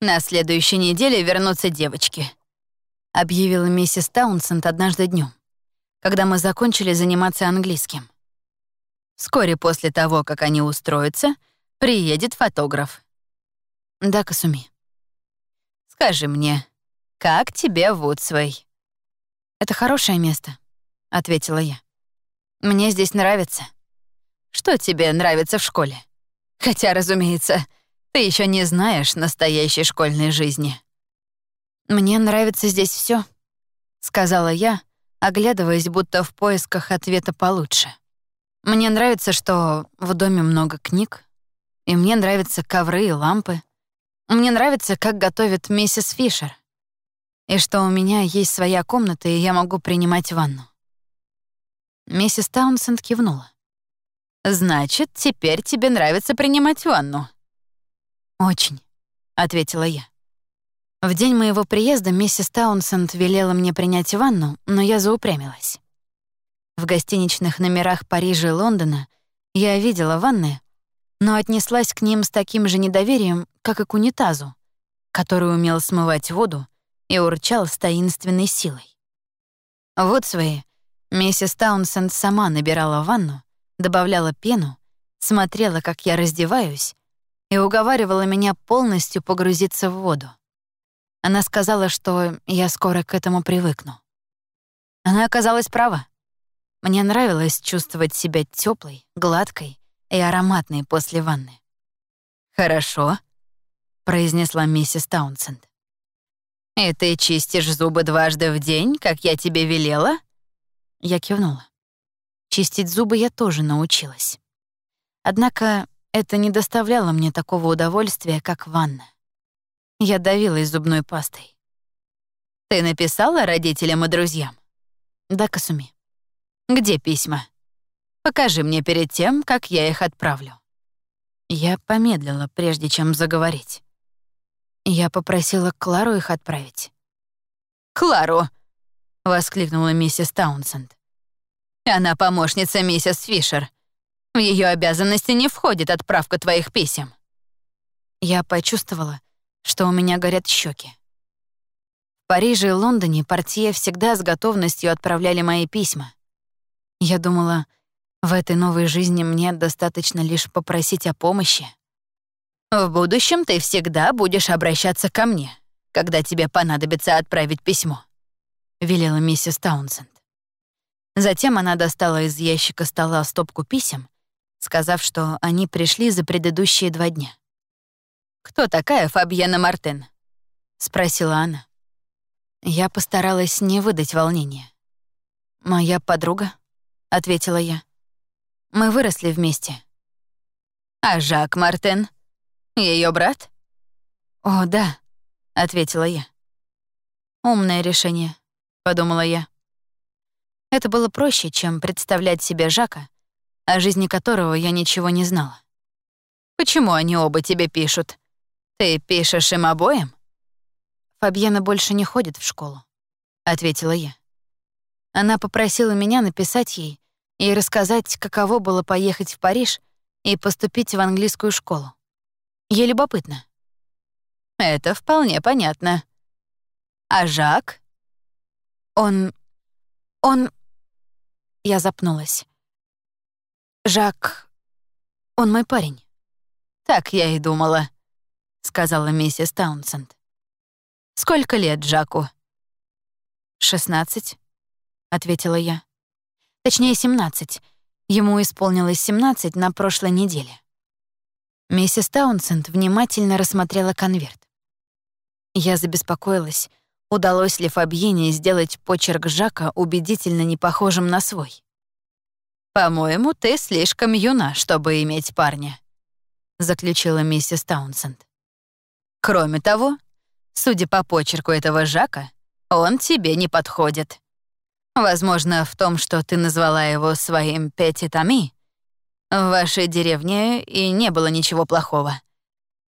На следующей неделе вернутся девочки», — объявила миссис Таунсенд однажды днем, когда мы закончили заниматься английским. Вскоре после того, как они устроятся, приедет фотограф. Да, Касуми. Скажи мне, как тебе Вудсвей? Это хорошее место, ответила я. Мне здесь нравится. Что тебе нравится в школе? Хотя, разумеется, ты еще не знаешь настоящей школьной жизни. Мне нравится здесь все, сказала я, оглядываясь будто в поисках ответа получше. Мне нравится, что в доме много книг, и мне нравятся ковры и лампы. Мне нравится, как готовит миссис Фишер, и что у меня есть своя комната, и я могу принимать ванну. Миссис Таунсенд кивнула. «Значит, теперь тебе нравится принимать ванну?» «Очень», — ответила я. В день моего приезда миссис Таунсенд велела мне принять ванну, но я заупрямилась. В гостиничных номерах Парижа и Лондона я видела ванны, но отнеслась к ним с таким же недоверием, как и к унитазу, который умел смывать воду и урчал с таинственной силой. Вот свои. Миссис Таунсенд сама набирала ванну, добавляла пену, смотрела, как я раздеваюсь, и уговаривала меня полностью погрузиться в воду. Она сказала, что я скоро к этому привыкну. Она оказалась права. Мне нравилось чувствовать себя теплой, гладкой и ароматной после ванны. «Хорошо», — произнесла миссис Таунсенд. «И ты чистишь зубы дважды в день, как я тебе велела?» Я кивнула. Чистить зубы я тоже научилась. Однако это не доставляло мне такого удовольствия, как ванна. Я давилась зубной пастой. «Ты написала родителям и друзьям?» «Да, Касуми». «Где письма?» Покажи мне перед тем, как я их отправлю». Я помедлила, прежде чем заговорить. Я попросила Клару их отправить. «Клару!» — воскликнула миссис Таунсенд. «Она помощница миссис Фишер. В ее обязанности не входит отправка твоих писем». Я почувствовала, что у меня горят щеки. В Париже и Лондоне портье всегда с готовностью отправляли мои письма. Я думала, в этой новой жизни мне достаточно лишь попросить о помощи. В будущем ты всегда будешь обращаться ко мне, когда тебе понадобится отправить письмо», — велела миссис Таунсенд. Затем она достала из ящика стола стопку писем, сказав, что они пришли за предыдущие два дня. «Кто такая Фабьена Мартен?» — спросила она. Я постаралась не выдать волнения. «Моя подруга», — ответила я. Мы выросли вместе. А Жак Мартен? Ее брат? О, да, ответила я. Умное решение, подумала я. Это было проще, чем представлять себе Жака, о жизни которого я ничего не знала. Почему они оба тебе пишут? Ты пишешь им обоим? Фабьена больше не ходит в школу, ответила я. Она попросила меня написать ей, и рассказать, каково было поехать в Париж и поступить в английскую школу. Ей любопытно. Это вполне понятно. А Жак? Он... он... Я запнулась. Жак... он мой парень. Так я и думала, сказала миссис Таунсенд. Сколько лет Жаку? «Шестнадцать», — ответила я. Точнее, 17. Ему исполнилось 17 на прошлой неделе. Миссис Таунсенд внимательно рассмотрела конверт. Я забеспокоилась, удалось ли Фабьене сделать почерк Жака убедительно не похожим на свой. «По-моему, ты слишком юна, чтобы иметь парня», — заключила миссис Таунсенд. «Кроме того, судя по почерку этого Жака, он тебе не подходит. Возможно, в том, что ты назвала его своим Петитами, в вашей деревне и не было ничего плохого.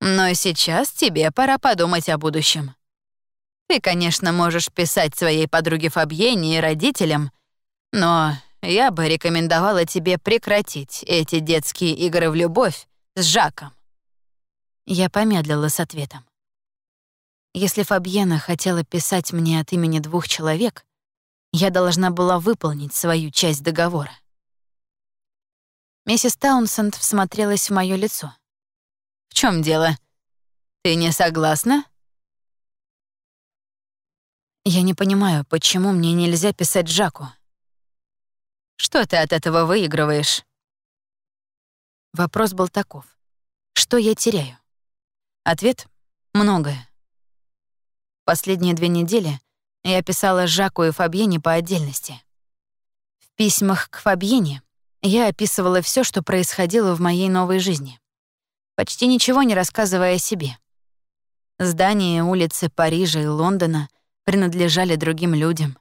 Но сейчас тебе пора подумать о будущем. Ты, конечно, можешь писать своей подруге Фабьене и родителям, но я бы рекомендовала тебе прекратить эти детские игры в любовь с Жаком. Я помедлила с ответом. Если Фабьена хотела писать мне от имени двух человек, я должна была выполнить свою часть договора. Миссис Таунсенд всмотрелась в моё лицо. «В чем дело? Ты не согласна?» «Я не понимаю, почему мне нельзя писать Жаку?» «Что ты от этого выигрываешь?» Вопрос был таков. Что я теряю? Ответ — многое. Последние две недели я писала Жаку и Фабьене по отдельности. В письмах к Фабьене я описывала все, что происходило в моей новой жизни, почти ничего не рассказывая о себе. Здания, улицы Парижа и Лондона принадлежали другим людям.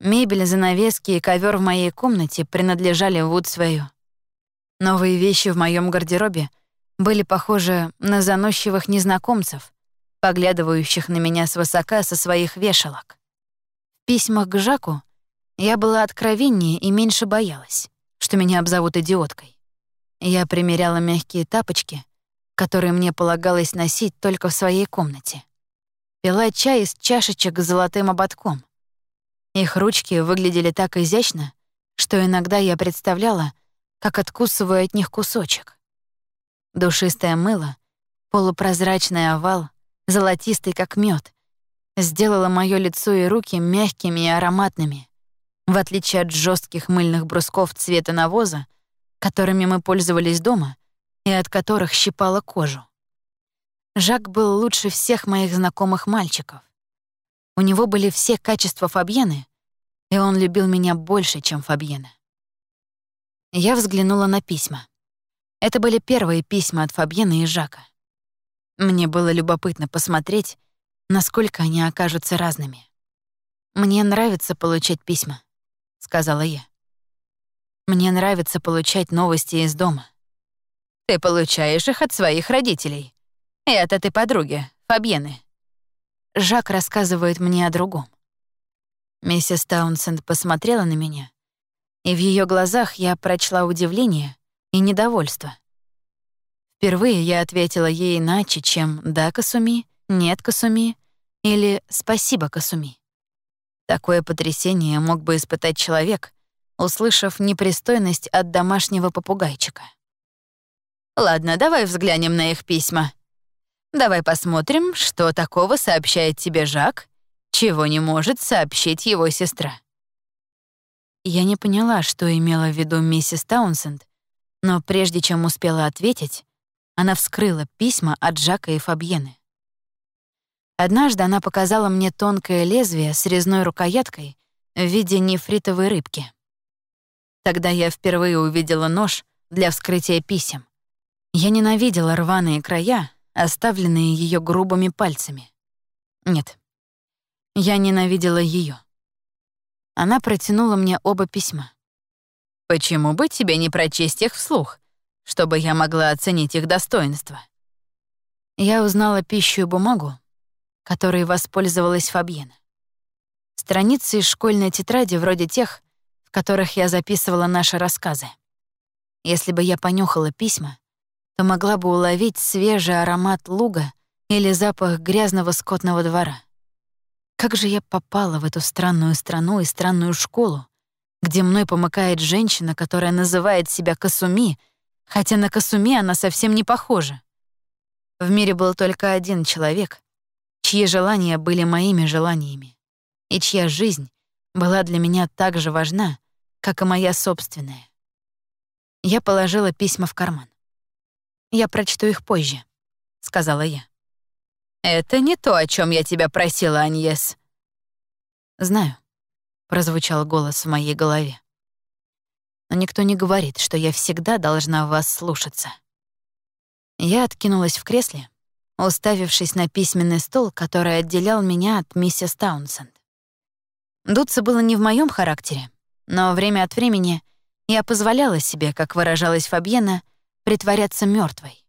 Мебель, занавески и ковер в моей комнате принадлежали Вудсвею. Новые вещи в моем гардеробе были похожи на заносчивых незнакомцев, поглядывающих на меня свысока со своих вешалок. В письмах к Жаку я была откровеннее и меньше боялась что меня обзовут идиоткой. Я примеряла мягкие тапочки, которые мне полагалось носить только в своей комнате. Пила чай из чашечек с золотым ободком. Их ручки выглядели так изящно, что иногда я представляла, как откусываю от них кусочек. Душистое мыло, полупрозрачный овал, золотистый как мед, сделало моё лицо и руки мягкими и ароматными, в отличие от жестких мыльных брусков цвета навоза, которыми мы пользовались дома и от которых щипала кожу. Жак был лучше всех моих знакомых мальчиков. У него были все качества Фабьены, и он любил меня больше, чем Фабьена. Я взглянула на письма. Это были первые письма от Фабьены и Жака. Мне было любопытно посмотреть, насколько они окажутся разными. Мне нравится получать письма сказала я. Мне нравится получать новости из дома. Ты получаешь их от своих родителей. И от этой подруги, Фабьены. Жак рассказывает мне о другом. Миссис Таунсенд посмотрела на меня, и в ее глазах я прочла удивление и недовольство. Впервые я ответила ей иначе, чем «да, Касуми», «нет, Касуми» или «спасибо, Касуми». Такое потрясение мог бы испытать человек, услышав непристойность от домашнего попугайчика. «Ладно, давай взглянем на их письма. Давай посмотрим, что такого сообщает тебе Жак, чего не может сообщить его сестра». Я не поняла, что имела в виду миссис Таунсенд, но прежде чем успела ответить, она вскрыла письма от Жака и Фабьены. Однажды она показала мне тонкое лезвие с резной рукояткой в виде нефритовой рыбки. Тогда я впервые увидела нож для вскрытия писем. Я ненавидела рваные края, оставленные ее грубыми пальцами. Нет, я ненавидела ее. Она протянула мне оба письма. «Почему бы тебе не прочесть их вслух, чтобы я могла оценить их достоинство?» Я узнала пищу и бумагу, которой воспользовалась Фабьена. Страницы из школьной тетради вроде тех, в которых я записывала наши рассказы. Если бы я понюхала письма, то могла бы уловить свежий аромат луга или запах грязного скотного двора. Как же я попала в эту странную страну и странную школу, где мной помыкает женщина, которая называет себя Касуми, хотя на Касуми она совсем не похожа. В мире был только один человек, чьи желания были моими желаниями, и чья жизнь была для меня так же важна, как и моя собственная. Я положила письма в карман. «Я прочту их позже», — сказала я. «Это не то, о чем я тебя просила, Аньес». «Знаю», — прозвучал голос в моей голове. «Но никто не говорит, что я всегда должна вас слушаться». Я откинулась в кресле уставившись на письменный стол, который отделял меня от миссис Таунсенд. Дуться было не в моем характере, но время от времени я позволяла себе, как выражалась Фабьена, притворяться мертвой.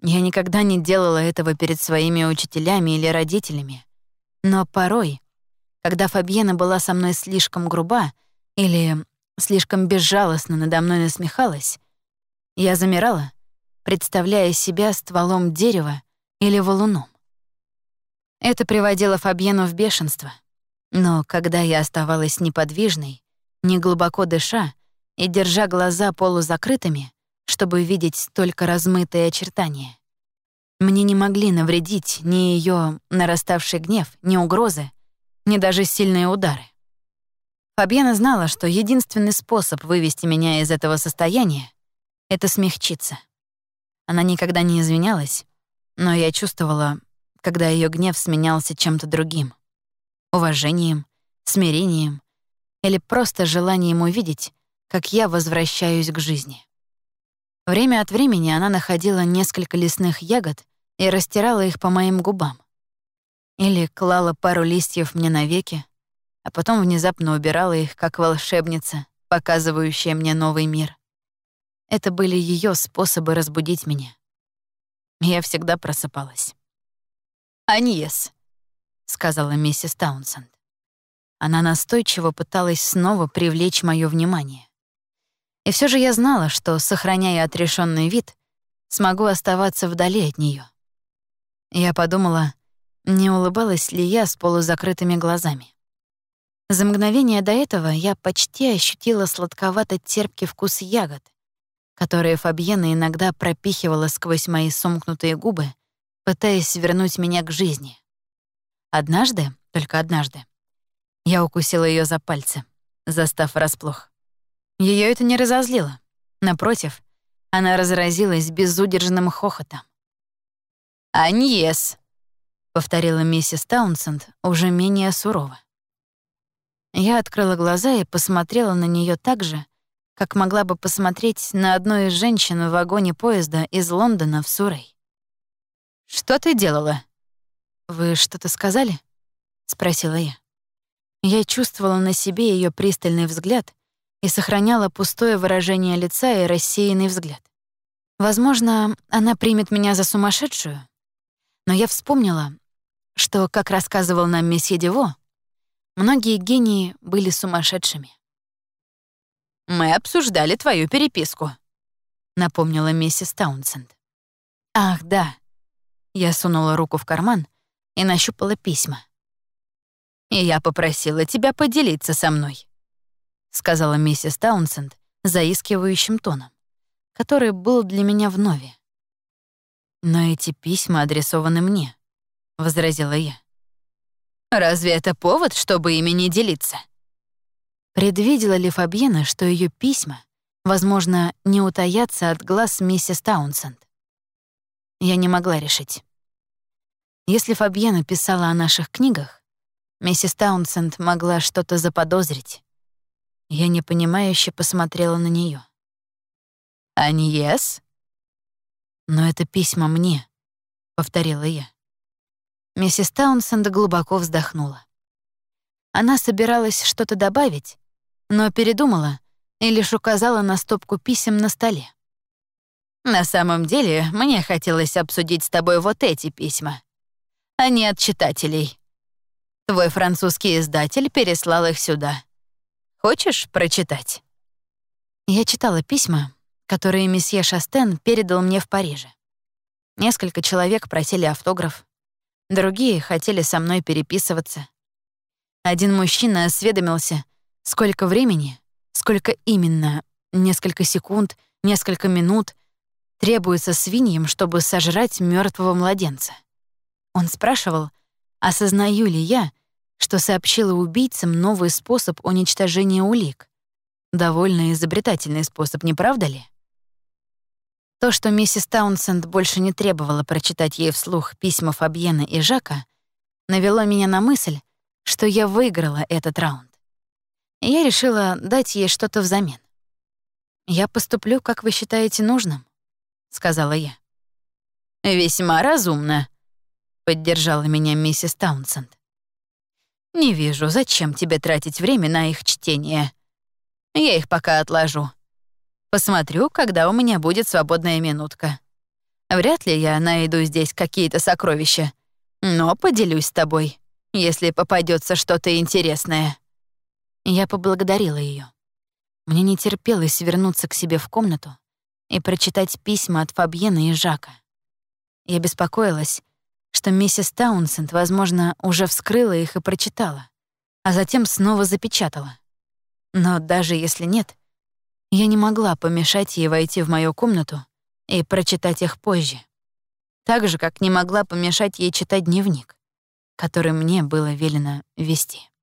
Я никогда не делала этого перед своими учителями или родителями, но порой, когда Фабьена была со мной слишком груба или слишком безжалостно надо мной насмехалась, я замирала — представляя себя стволом дерева или валуном. Это приводило Фабьену в бешенство. Но когда я оставалась неподвижной, не глубоко дыша и держа глаза полузакрытыми, чтобы видеть только размытые очертания, мне не могли навредить ни ее нараставший гнев, ни угрозы, ни даже сильные удары. Фабьена знала, что единственный способ вывести меня из этого состояния — это смягчиться. Она никогда не извинялась, но я чувствовала, когда ее гнев сменялся чем-то другим — уважением, смирением или просто желанием увидеть, как я возвращаюсь к жизни. Время от времени она находила несколько лесных ягод и растирала их по моим губам. Или клала пару листьев мне на веки, а потом внезапно убирала их, как волшебница, показывающая мне новый мир. Это были ее способы разбудить меня. Я всегда просыпалась. «Аньес», — сказала миссис Таунсенд. Она настойчиво пыталась снова привлечь мое внимание. И все же я знала, что, сохраняя отрешенный вид, смогу оставаться вдали от нее. Я подумала, не улыбалась ли я с полузакрытыми глазами. За мгновение до этого я почти ощутила сладковато-терпкий вкус ягод, которые Фабьена иногда пропихивала сквозь мои сомкнутые губы, пытаясь вернуть меня к жизни. Однажды, только однажды, я укусила ее за пальцы, застав врасплох. Ее это не разозлило. Напротив, она разразилась безудержным хохотом. «Аньес», — повторила миссис Таунсенд уже менее сурово. Я открыла глаза и посмотрела на нее так же, как могла бы посмотреть на одну из женщин в вагоне поезда из Лондона в Сурей. «Что ты делала?» «Вы что-то сказали?» — спросила я. Я чувствовала на себе ее пристальный взгляд и сохраняла пустое выражение лица и рассеянный взгляд. Возможно, она примет меня за сумасшедшую, но я вспомнила, что, как рассказывал нам месье Дево, многие гении были сумасшедшими. «Мы обсуждали твою переписку», — напомнила миссис Таунсенд. «Ах, да». Я сунула руку в карман и нащупала письма. «И я попросила тебя поделиться со мной», — сказала миссис Таунсенд заискивающим тоном, который был для меня вновь. «Но эти письма адресованы мне», — возразила я. «Разве это повод, чтобы ими не делиться?» Предвидела ли Фабьена, что ее письма, возможно, не утаятся от глаз миссис Таунсенд? Я не могла решить. Если Фабьена писала о наших книгах, миссис Таунсенд могла что-то заподозрить. Я непонимающе посмотрела на нее. «Аньес?» «Но это письма мне», — повторила я. Миссис Таунсенд глубоко вздохнула. Она собиралась что-то добавить, но передумала и лишь указала на стопку писем на столе. «На самом деле, мне хотелось обсудить с тобой вот эти письма. Они от читателей. Твой французский издатель переслал их сюда. Хочешь прочитать?» Я читала письма, которые месье Шастен передал мне в Париже. Несколько человек просили автограф, другие хотели со мной переписываться. Один мужчина осведомился, сколько времени, сколько именно, несколько секунд, несколько минут требуется свиньям, чтобы сожрать мертвого младенца. Он спрашивал, осознаю ли я, что сообщила убийцам новый способ уничтожения улик. Довольно изобретательный способ, не правда ли? То, что миссис Таунсенд больше не требовала прочитать ей вслух письма Фабьена и Жака, навело меня на мысль, что я выиграла этот раунд. И я решила дать ей что-то взамен. «Я поступлю, как вы считаете нужным», — сказала я. «Весьма разумно», — поддержала меня миссис Таунсенд. «Не вижу, зачем тебе тратить время на их чтение. Я их пока отложу. Посмотрю, когда у меня будет свободная минутка. Вряд ли я найду здесь какие-то сокровища, но поделюсь с тобой, если попадется что-то интересное». Я поблагодарила ее. Мне не терпелось вернуться к себе в комнату и прочитать письма от Фабьена и Жака. Я беспокоилась, что миссис Таунсенд, возможно, уже вскрыла их и прочитала, а затем снова запечатала. Но даже если нет, я не могла помешать ей войти в мою комнату и прочитать их позже. Так же, как не могла помешать ей читать дневник, который мне было велено вести.